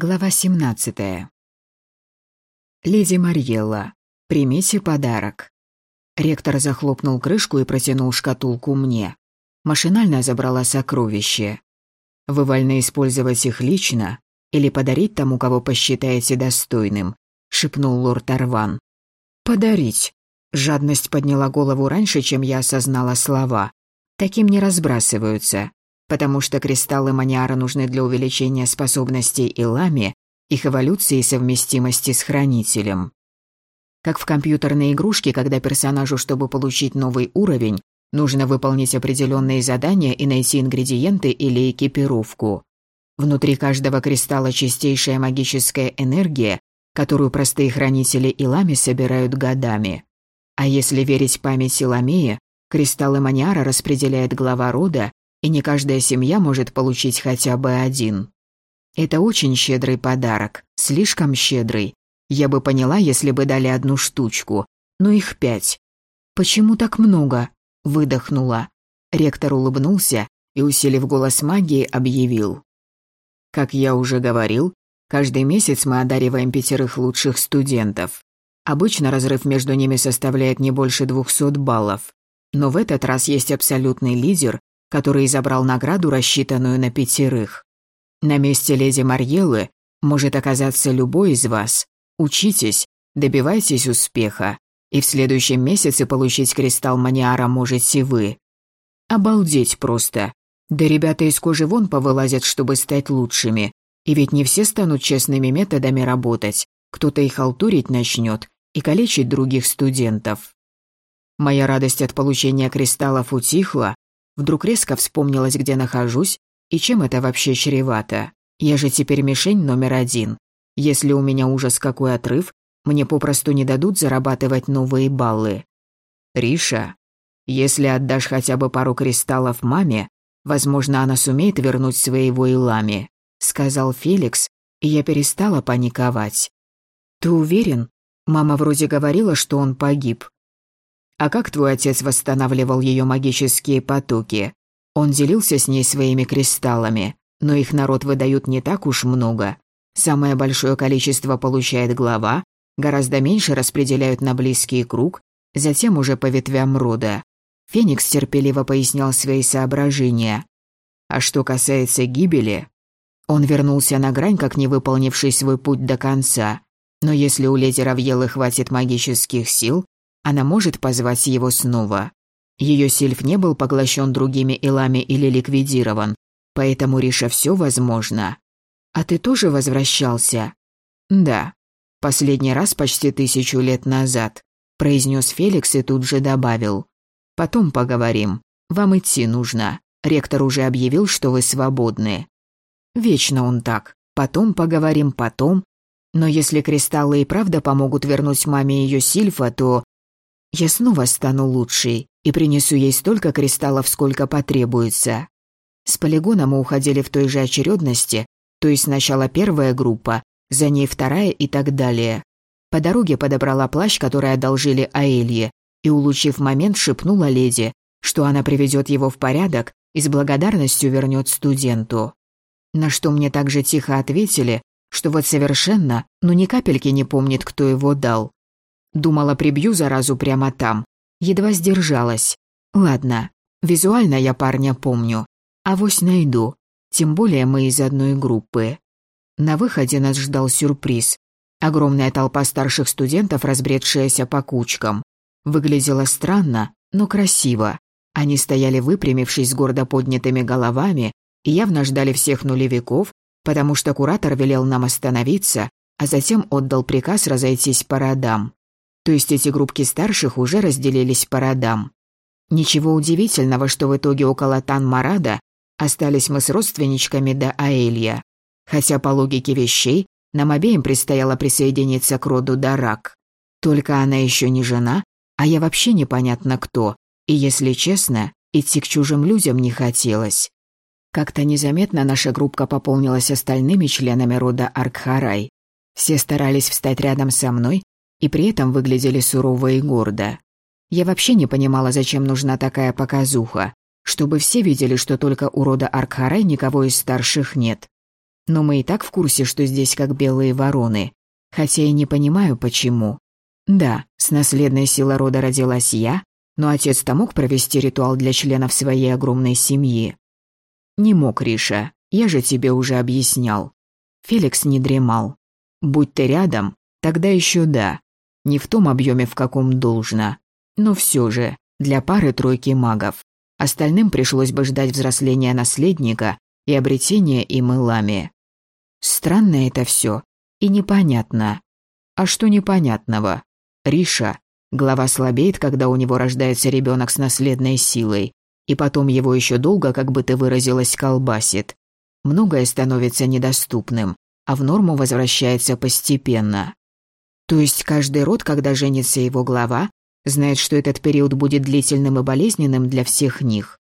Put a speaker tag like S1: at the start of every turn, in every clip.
S1: Глава 17. Леди Марьелла, примите подарок. Ректор захлопнул крышку и протянул шкатулку мне. Машинально забрала сокровище. Вы вольны использовать их лично или подарить тому, кого посчитаете достойным, шепнул лорд Арван. Подарить. Жадность подняла голову раньше, чем я осознала слова. Таким не разбрасываются потому что кристаллы маниара нужны для увеличения способностей Илами, их эволюции и совместимости с хранителем. Как в компьютерной игрушке, когда персонажу, чтобы получить новый уровень, нужно выполнить определенные задания и найти ингредиенты или экипировку. Внутри каждого кристалла чистейшая магическая энергия, которую простые хранители Илами собирают годами. А если верить памяти Ламея, кристаллы маниара распределяет глава рода и не каждая семья может получить хотя бы один. Это очень щедрый подарок, слишком щедрый. Я бы поняла, если бы дали одну штучку, но их пять. Почему так много? Выдохнула. Ректор улыбнулся и, усилив голос магии, объявил. Как я уже говорил, каждый месяц мы одариваем пятерых лучших студентов. Обычно разрыв между ними составляет не больше двухсот баллов. Но в этот раз есть абсолютный лидер, который забрал награду, рассчитанную на пятерых. На месте леди Марьеллы может оказаться любой из вас. Учитесь, добивайтесь успеха, и в следующем месяце получить кристалл маниара можете вы. Обалдеть просто. Да ребята из кожи вон повылазят, чтобы стать лучшими. И ведь не все станут честными методами работать. Кто-то их халтурить начнет и калечить других студентов. Моя радость от получения кристаллов утихла, Вдруг резко вспомнилось, где нахожусь и чем это вообще чревато. Я же теперь мишень номер один. Если у меня ужас какой отрыв, мне попросту не дадут зарабатывать новые баллы. Риша, если отдашь хотя бы пару кристаллов маме, возможно, она сумеет вернуть своего Илами, сказал Феликс, и я перестала паниковать. Ты уверен? Мама вроде говорила, что он погиб. А как твой отец восстанавливал ее магические потоки? Он делился с ней своими кристаллами, но их народ выдают не так уж много. Самое большое количество получает глава, гораздо меньше распределяют на близкий круг, затем уже по ветвям рода. Феникс терпеливо пояснял свои соображения. А что касается гибели, он вернулся на грань, как не выполнивший свой путь до конца. Но если у леди Равьелы хватит магических сил, она может позвать его снова. Ее сильф не был поглощен другими илами или ликвидирован, поэтому, Риша, все возможно. А ты тоже возвращался? Да. Последний раз почти тысячу лет назад, произнес Феликс и тут же добавил. Потом поговорим. Вам идти нужно. Ректор уже объявил, что вы свободны. Вечно он так. Потом поговорим, потом. Но если кристаллы и правда помогут вернуть маме ее сильфа, то я снова стану лучшей и принесу ей столько кристаллов, сколько потребуется. С полигона мы уходили в той же очередности, то есть сначала первая группа, за ней вторая и так далее. По дороге подобрала плащ, который одолжили Аэлье, и, улучив момент, шепнула леди, что она приведет его в порядок и с благодарностью вернет студенту. На что мне также тихо ответили, что вот совершенно, ну ни капельки не помнит, кто его дал. Думала, прибью заразу прямо там. Едва сдержалась. Ладно, визуально я парня помню. Авось найду. Тем более мы из одной группы. На выходе нас ждал сюрприз. Огромная толпа старших студентов, разбредшаяся по кучкам. Выглядела странно, но красиво. Они стояли выпрямившись с гордо поднятыми головами и явно ждали всех нулевиков, потому что куратор велел нам остановиться, а затем отдал приказ разойтись по родам. То есть эти группки старших уже разделились по родам. Ничего удивительного, что в итоге около Тан-Марада остались мы с родственничками до Аэлья. Хотя по логике вещей нам обеим предстояло присоединиться к роду Дарак. Только она еще не жена, а я вообще непонятно кто. И если честно, идти к чужим людям не хотелось. Как-то незаметно наша группка пополнилась остальными членами рода Аркхарай. Все старались встать рядом со мной, и при этом выглядели сурово и гордо. Я вообще не понимала, зачем нужна такая показуха, чтобы все видели, что только у рода Аркхарай никого из старших нет. Но мы и так в курсе, что здесь как белые вороны. Хотя и не понимаю, почему. Да, с наследной силой рода родилась я, но отец-то мог провести ритуал для членов своей огромной семьи. Не мог, Риша, я же тебе уже объяснял. Феликс не дремал. Будь ты рядом, тогда еще да. Не в том объеме, в каком должно. Но все же, для пары тройки магов. Остальным пришлось бы ждать взросления наследника и обретения им илами. Странно это все и непонятно. А что непонятного? Риша, глава слабеет, когда у него рождается ребенок с наследной силой, и потом его еще долго, как бы ты выразилась, колбасит. Многое становится недоступным, а в норму возвращается постепенно. То есть каждый род, когда женится его глава, знает, что этот период будет длительным и болезненным для всех них.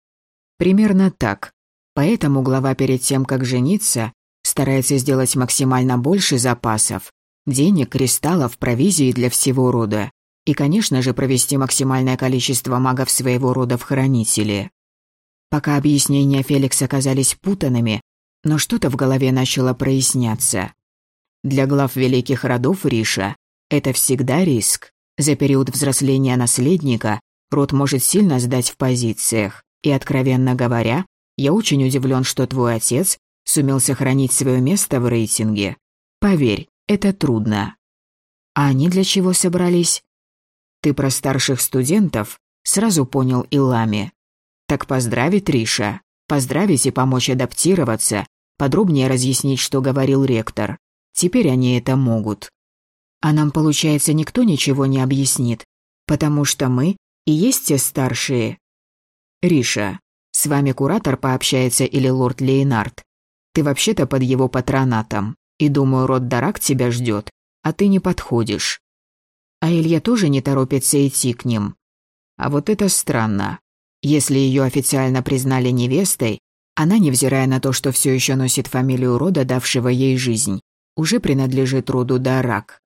S1: Примерно так. Поэтому глава перед тем, как жениться, старается сделать максимально больше запасов, денег, кристаллов, провизии для всего рода. И, конечно же, провести максимальное количество магов своего рода в хранители. Пока объяснения Феликса оказались путанными, но что-то в голове начало проясняться. Для глав великих родов Риша это всегда риск. За период взросления наследника род может сильно сдать в позициях. И, откровенно говоря, я очень удивлен, что твой отец сумел сохранить свое место в рейтинге. Поверь, это трудно. А они для чего собрались? Ты про старших студентов сразу понял Илами. Так поздравить, Риша. Поздравить и помочь адаптироваться, подробнее разъяснить, что говорил ректор. Теперь они это могут. А нам, получается, никто ничего не объяснит, потому что мы и есть те старшие. Риша, с вами куратор пообщается или лорд Лейнард. Ты вообще-то под его патронатом, и думаю, род Дарак тебя ждет, а ты не подходишь. А Илья тоже не торопится идти к ним. А вот это странно. Если ее официально признали невестой, она, невзирая на то, что все еще носит фамилию рода, давшего ей жизнь, уже принадлежит роду Дарак.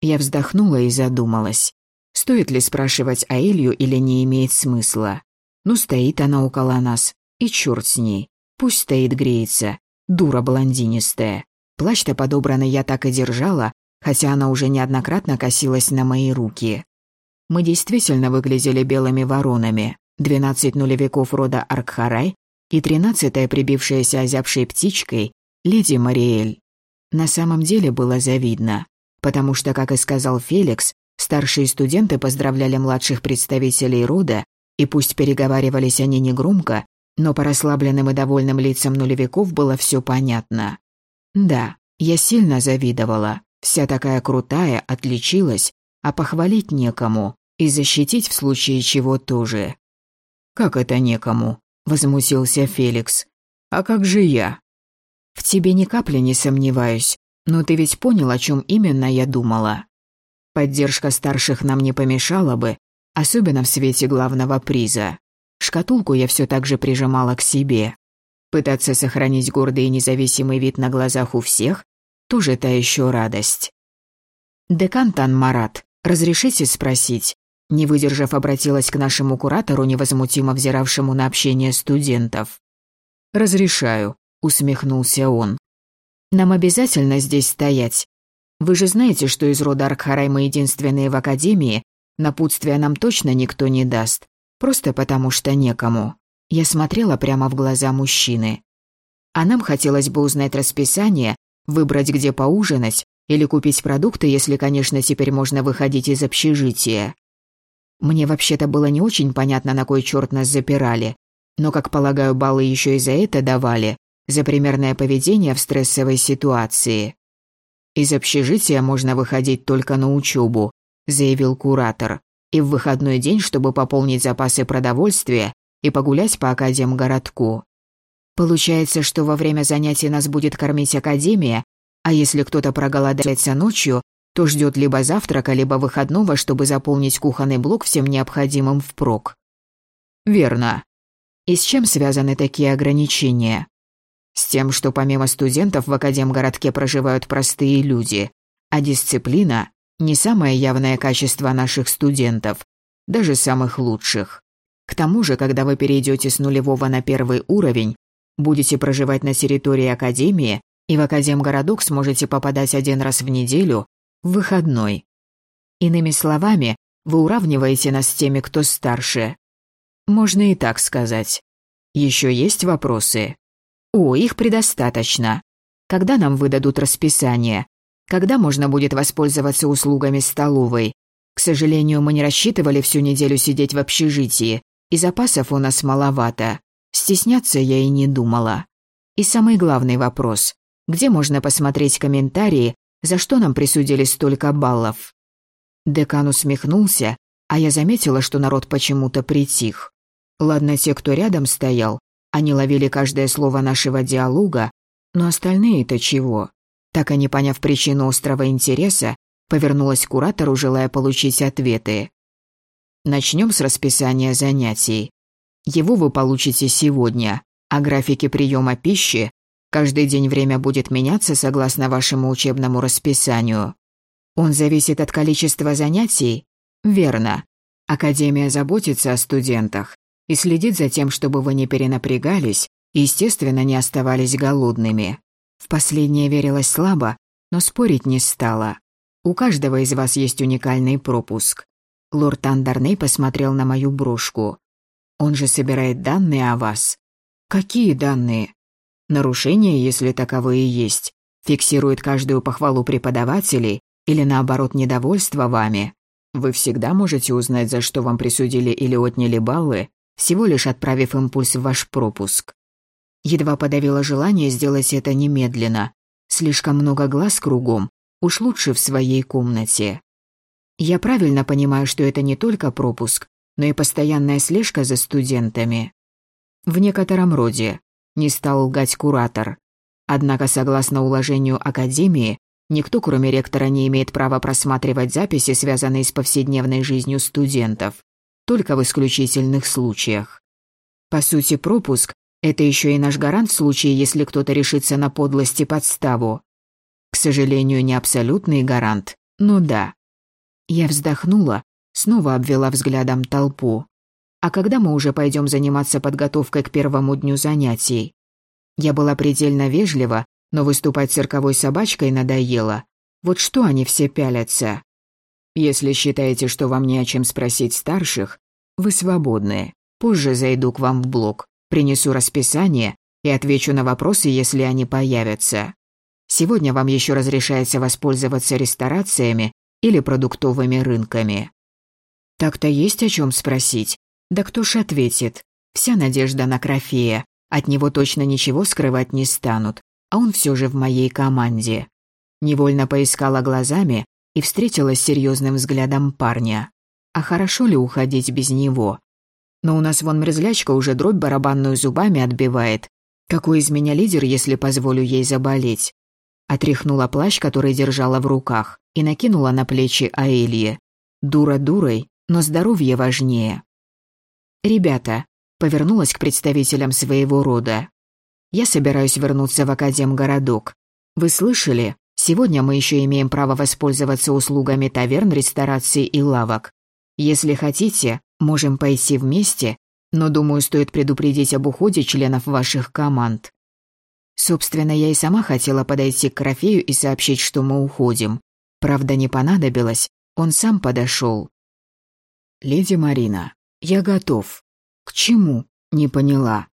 S1: Я вздохнула и задумалась. Стоит ли спрашивать Аэлью или не имеет смысла? Ну, стоит она около нас, и черт с ней. Пусть стоит греется. Дура блондинистая. Плащ-то подобранный я так и держала, хотя она уже неоднократно косилась на мои руки. Мы действительно выглядели белыми воронами, Двенадцать нулевиков рода Аркхарай и тринадцатая прибившаяся озябшей птичкой леди Мариэль. На самом деле было завидно, потому что, как и сказал Феликс, старшие студенты поздравляли младших представителей рода, и пусть переговаривались они негромко, но по расслабленным и довольным лицам нулевиков было все понятно. Да, я сильно завидовала, вся такая крутая, отличилась, а похвалить некому, и защитить в случае чего тоже. «Как это некому?» – возмутился Феликс. «А как же я?» «В тебе ни капли не сомневаюсь, но ты ведь понял, о чем именно я думала. Поддержка старших нам не помешала бы, особенно в свете главного приза. Шкатулку я все так же прижимала к себе. Пытаться сохранить гордый и независимый вид на глазах у всех – тоже та еще радость. «Декан Тан Марат, разрешите спросить, не выдержав, обратилась к нашему куратору, невозмутимо взиравшему на общение студентов. «Разрешаю», — усмехнулся он. «Нам обязательно здесь стоять. Вы же знаете, что из рода Аркхарай мы единственные в Академии, напутствия нам точно никто не даст, просто потому что некому». Я смотрела прямо в глаза мужчины. А нам хотелось бы узнать расписание, выбрать, где поужинать, или купить продукты, если, конечно, теперь можно выходить из общежития. Мне вообще-то было не очень понятно, на кой черт нас запирали. Но, как полагаю, баллы еще и за это давали, за примерное поведение в стрессовой ситуации. «Из общежития можно выходить только на учебу», – заявил куратор. «И в выходной день, чтобы пополнить запасы продовольствия и погулять по академгородку. Получается, что во время занятий нас будет кормить академия, а если кто-то проголодается ночью, то ждет либо завтрака, либо выходного, чтобы заполнить кухонный блок всем необходимым впрок. Верно. И с чем связаны такие ограничения? С тем, что помимо студентов в Академгородке проживают простые люди, а дисциплина – не самое явное качество наших студентов, даже самых лучших. К тому же, когда вы перейдете с нулевого на первый уровень, будете проживать на территории Академии, И в Академгородок сможете попадать один раз в неделю, в выходной. Иными словами, вы уравниваете нас с теми, кто старше. Можно и так сказать. Еще есть вопросы? О, их предостаточно. Когда нам выдадут расписание? Когда можно будет воспользоваться услугами столовой? К сожалению, мы не рассчитывали всю неделю сидеть в общежитии, и запасов у нас маловато. Стесняться я и не думала. И самый главный вопрос. Где можно посмотреть комментарии, за что нам присудили столько баллов? Декан усмехнулся, а я заметила, что народ почему-то притих. Ладно, те, кто рядом стоял, они ловили каждое слово нашего диалога, но остальные-то чего? Так и не поняв причину острого интереса, повернулась к куратору, желая получить ответы. Начнем с расписания занятий. Его вы получите сегодня, а графики приема пищи каждый день время будет меняться согласно вашему учебному расписанию. Он зависит от количества занятий? Верно. Академия заботится о студентах и следит за тем, чтобы вы не перенапрягались и, естественно, не оставались голодными. В последнее верилось слабо, но спорить не стала. У каждого из вас есть уникальный пропуск. Лорд Андарней посмотрел на мою брошку. Он же собирает данные о вас. Какие данные? Нарушения, если таковые есть, фиксирует каждую похвалу преподавателей или наоборот недовольство вами. Вы всегда можете узнать, за что вам присудили или отняли баллы, всего лишь отправив импульс в ваш пропуск. Едва подавила желание сделать это немедленно. Слишком много глаз кругом, Уж лучше в своей комнате. Я правильно понимаю, что это не только пропуск, но и постоянная слежка за студентами. В некотором роде, не стал лгать куратор. Однако, согласно уложению Академии, никто, кроме ректора, не имеет права просматривать записи, связанные с повседневной жизнью студентов, только в исключительных случаях. По сути, пропуск – это еще и наш гарант в случае, если кто-то решится на подлость и подставу. К сожалению, не абсолютный гарант, но да. Я вздохнула, снова обвела взглядом толпу. А когда мы уже пойдем заниматься подготовкой к первому дню занятий? Я была предельно вежлива, но выступать цирковой собачкой надоело. Вот что они все пялятся? Если считаете, что вам не о чем спросить старших, вы свободны. Позже зайду к вам в блог, принесу расписание и отвечу на вопросы, если они появятся. Сегодня вам еще разрешается воспользоваться ресторациями или продуктовыми рынками. Так-то есть о чем спросить. Да кто ж ответит? Вся надежда на Крофея. От него точно ничего скрывать не станут. А он все же в моей команде. Невольно поискала глазами и встретилась с серьезным взглядом парня. А хорошо ли уходить без него? Но у нас вон мерзлячка уже дробь барабанную зубами отбивает. Какой из меня лидер, если позволю ей заболеть? Отряхнула плащ, который держала в руках, и накинула на плечи Аэлье. Дура дурой, но здоровье важнее. «Ребята», — повернулась к представителям своего рода. «Я собираюсь вернуться в Академгородок. Вы слышали? Сегодня мы еще имеем право воспользоваться услугами таверн, рестораций и лавок. Если хотите, можем пойти вместе, но, думаю, стоит предупредить об уходе членов ваших команд. Собственно, я и сама хотела подойти к Крофею и сообщить, что мы уходим. Правда, не понадобилось, он сам подошел. «Леди Марина, я готов». «К чему?» «Не поняла».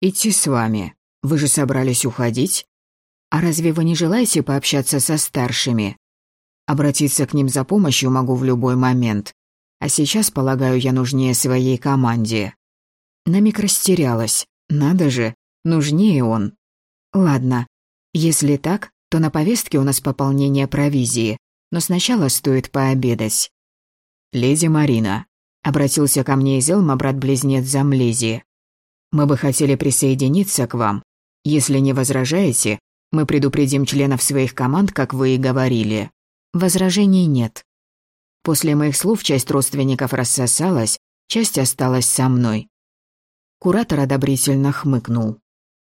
S1: «Идти с вами. Вы же собрались уходить?» «А разве вы не желаете пообщаться со старшими?» «Обратиться к ним за помощью могу в любой момент. А сейчас, полагаю, я нужнее своей команде». На миг растерялась. Надо же, нужнее он. Ладно, если так, то на повестке у нас пополнение провизии, но сначала стоит пообедать. Леди Марина, обратился ко мне из Элма брат-близнец Замлези. Мы бы хотели присоединиться к вам. Если не возражаете, мы предупредим членов своих команд, как вы и говорили. Возражений нет. После моих слов часть родственников рассосалась, часть осталась со мной. Куратор одобрительно хмыкнул.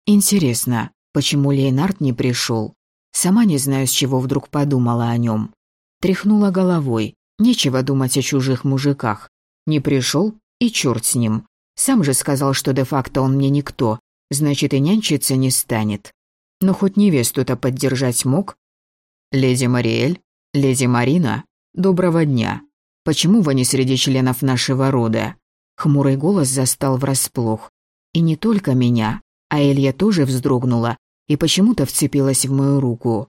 S1: Интересно, Почему Лейнард не пришел? Сама не знаю, с чего вдруг подумала о нем. Тряхнула головой. Нечего думать о чужих мужиках. Не пришел и черт с ним. Сам же сказал, что де-факто он мне никто, значит и нянчиться не станет. Но хоть невесту-то поддержать мог. Леди Мариэль, леди Марина, доброго дня. Почему вы не среди членов нашего рода? Хмурый голос застал врасплох. И не только меня, а Элья тоже вздрогнула и почему-то вцепилась в мою руку.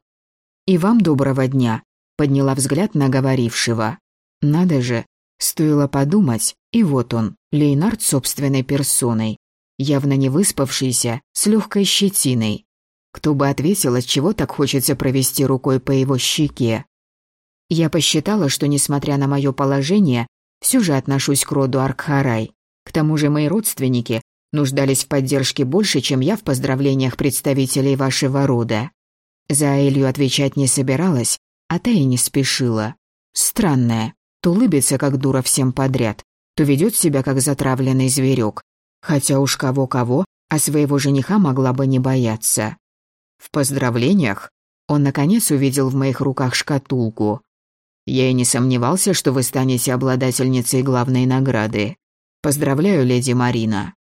S1: «И вам доброго дня», — подняла взгляд на говорившего. «Надо же, стоило подумать, и вот он, Лейнард собственной персоной, явно не выспавшийся, с легкой щетиной. Кто бы ответил, от чего так хочется провести рукой по его щеке. Я посчитала, что, несмотря на мое положение, все же отношусь к роду Аркхарай. К тому же мои родственники нуждались в поддержке больше, чем я в поздравлениях представителей вашего рода. За Элью отвечать не собиралась, а та и не спешила. Странная, то улыбится, как дура всем подряд, то ведет себя, как затравленный зверек. Хотя уж кого-кого, а своего жениха могла бы не бояться. В поздравлениях он, наконец, увидел в моих руках шкатулку. Я и не сомневался, что вы станете обладательницей главной награды. Поздравляю, леди Марина.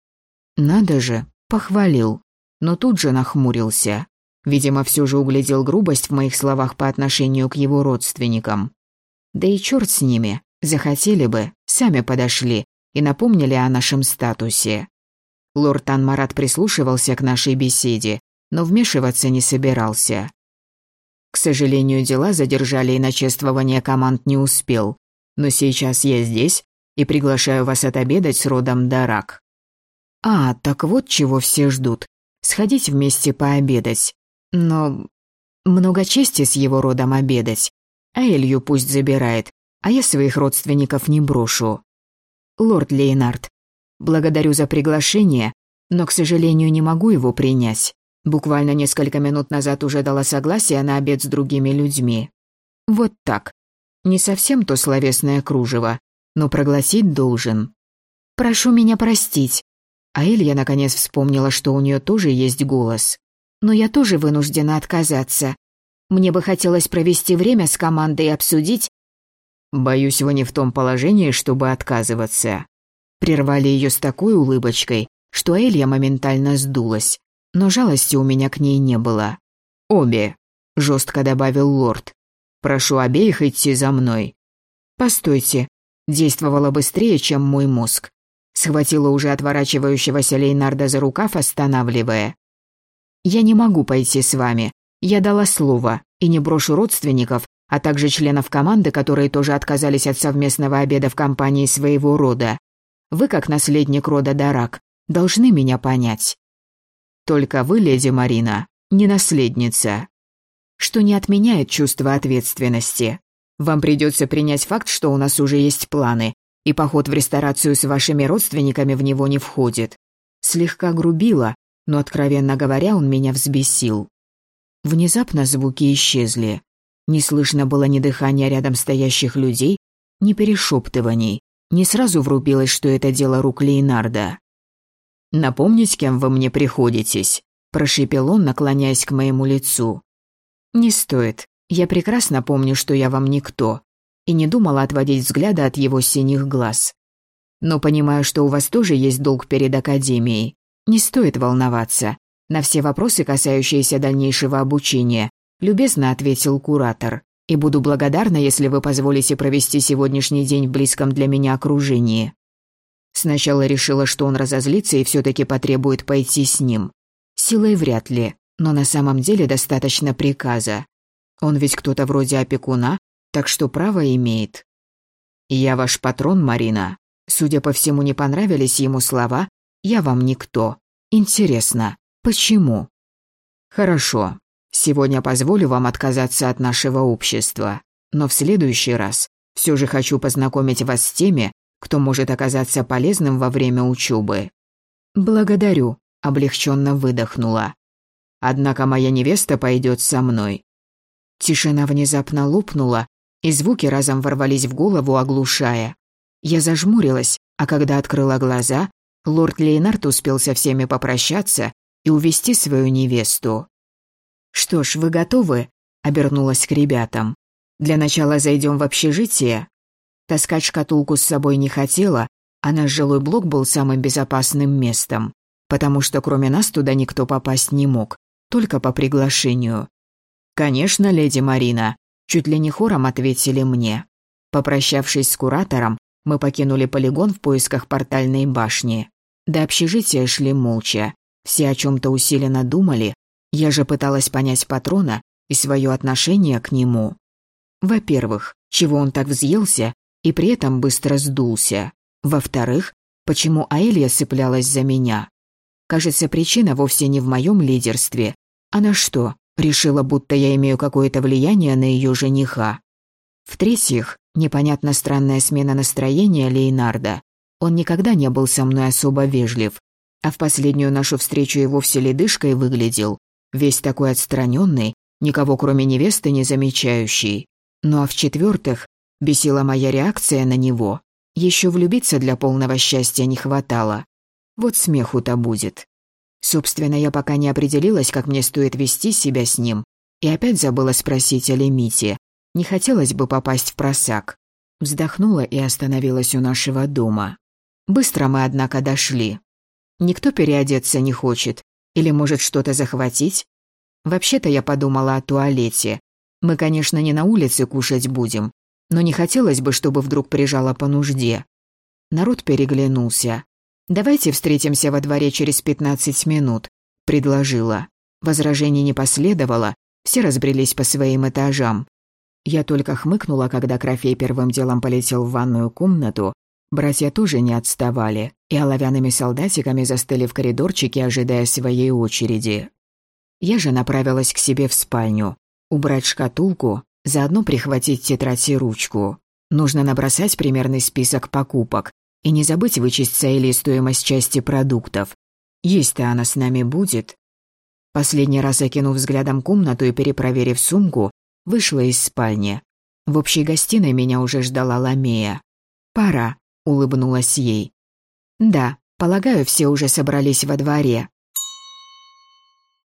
S1: Надо же, похвалил, но тут же нахмурился. Видимо, все же углядел грубость в моих словах по отношению к его родственникам. Да и черт с ними, захотели бы, сами подошли и напомнили о нашем статусе. Лорд Анмарат прислушивался к нашей беседе, но вмешиваться не собирался. К сожалению, дела задержали и на чествование команд не успел. Но сейчас я здесь и приглашаю вас отобедать с родом Дарак. А, так вот чего все ждут. Сходить вместе пообедать. Но много чести с его родом обедать. А Элью пусть забирает, а я своих родственников не брошу. Лорд Лейнард, благодарю за приглашение, но, к сожалению, не могу его принять. Буквально несколько минут назад уже дала согласие на обед с другими людьми. Вот так. Не совсем то словесное кружево, но прогласить должен. Прошу меня простить. А Элья наконец вспомнила, что у нее тоже есть голос но я тоже вынуждена отказаться. Мне бы хотелось провести время с командой и обсудить... Боюсь, вы не в том положении, чтобы отказываться. Прервали ее с такой улыбочкой, что Элья моментально сдулась, но жалости у меня к ней не было. «Обе», — жестко добавил лорд. «Прошу обеих идти за мной». «Постойте», действовала быстрее, чем мой мозг. Схватила уже отворачивающегося Лейнарда за рукав, останавливая. «Я не могу пойти с вами. Я дала слово и не брошу родственников, а также членов команды, которые тоже отказались от совместного обеда в компании своего рода. Вы, как наследник рода Дарак, должны меня понять. Только вы, леди Марина, не наследница. Что не отменяет чувство ответственности. Вам придется принять факт, что у нас уже есть планы, и поход в ресторацию с вашими родственниками в него не входит. Слегка грубила, но, откровенно говоря, он меня взбесил. Внезапно звуки исчезли. Не слышно было ни дыхания рядом стоящих людей, ни перешептываний. Не сразу врубилось, что это дело рук Лейнарда. «Напомнить, кем вы мне приходитесь?» – прошипел он, наклоняясь к моему лицу. «Не стоит. Я прекрасно помню, что я вам никто, и не думала отводить взгляда от его синих глаз. Но понимаю, что у вас тоже есть долг перед Академией, не стоит волноваться. На все вопросы, касающиеся дальнейшего обучения, любезно ответил куратор. И буду благодарна, если вы позволите провести сегодняшний день в близком для меня окружении. Сначала решила, что он разозлится и все-таки потребует пойти с ним. Силой вряд ли, но на самом деле достаточно приказа. Он ведь кто-то вроде опекуна, так что право имеет. «Я ваш патрон, Марина». Судя по всему, не понравились ему слова, я вам никто. Интересно, почему? Хорошо. Сегодня позволю вам отказаться от нашего общества. Но в следующий раз все же хочу познакомить вас с теми, кто может оказаться полезным во время учебы. Благодарю, облегченно выдохнула. Однако моя невеста пойдет со мной. Тишина внезапно лопнула, и звуки разом ворвались в голову, оглушая. Я зажмурилась, а когда открыла глаза, лорд Лейнард успел со всеми попрощаться и увести свою невесту. «Что ж, вы готовы?» — обернулась к ребятам. «Для начала зайдем в общежитие». Таскать шкатулку с собой не хотела, а наш жилой блок был самым безопасным местом, потому что кроме нас туда никто попасть не мог, только по приглашению. «Конечно, леди Марина», — чуть ли не хором ответили мне. Попрощавшись с куратором, мы покинули полигон в поисках портальной башни. До общежития шли молча. Все о чем то усиленно думали. Я же пыталась понять патрона и свое отношение к нему. Во-первых, чего он так взъелся и при этом быстро сдулся. Во-вторых, почему Аэлья цеплялась за меня. Кажется, причина вовсе не в моем лидерстве. Она что, решила, будто я имею какое-то влияние на ее жениха? В-третьих, непонятно странная смена настроения Лейнарда. Он никогда не был со мной особо вежлив, а в последнюю нашу встречу и вовсе ледышкой выглядел, весь такой отстраненный, никого кроме невесты не замечающий. Ну а в-четвертых, бесила моя реакция на него. Еще влюбиться для полного счастья не хватало. Вот смеху-то будет. Собственно, я пока не определилась, как мне стоит вести себя с ним, и опять забыла спросить о лимите. Не хотелось бы попасть в просак. Вздохнула и остановилась у нашего дома. Быстро мы, однако, дошли. Никто переодеться не хочет. Или может что-то захватить? Вообще-то я подумала о туалете. Мы, конечно, не на улице кушать будем, но не хотелось бы, чтобы вдруг прижало по нужде. Народ переглянулся. «Давайте встретимся во дворе через пятнадцать минут», — предложила. Возражений не последовало, все разбрелись по своим этажам. Я только хмыкнула, когда Крофей первым делом полетел в ванную комнату. Братья тоже не отставали, и оловянными солдатиками застыли в коридорчике, ожидая своей очереди. Я же направилась к себе в спальню. Убрать шкатулку, заодно прихватить тетрадь и ручку. Нужно набросать примерный список покупок и не забыть вычесть Сейли стоимость части продуктов. Есть-то она с нами будет. Последний раз окинув взглядом комнату и перепроверив сумку, вышла из спальни. В общей гостиной меня уже ждала Ламея. «Пора», — улыбнулась ей. «Да, полагаю, все уже собрались во дворе.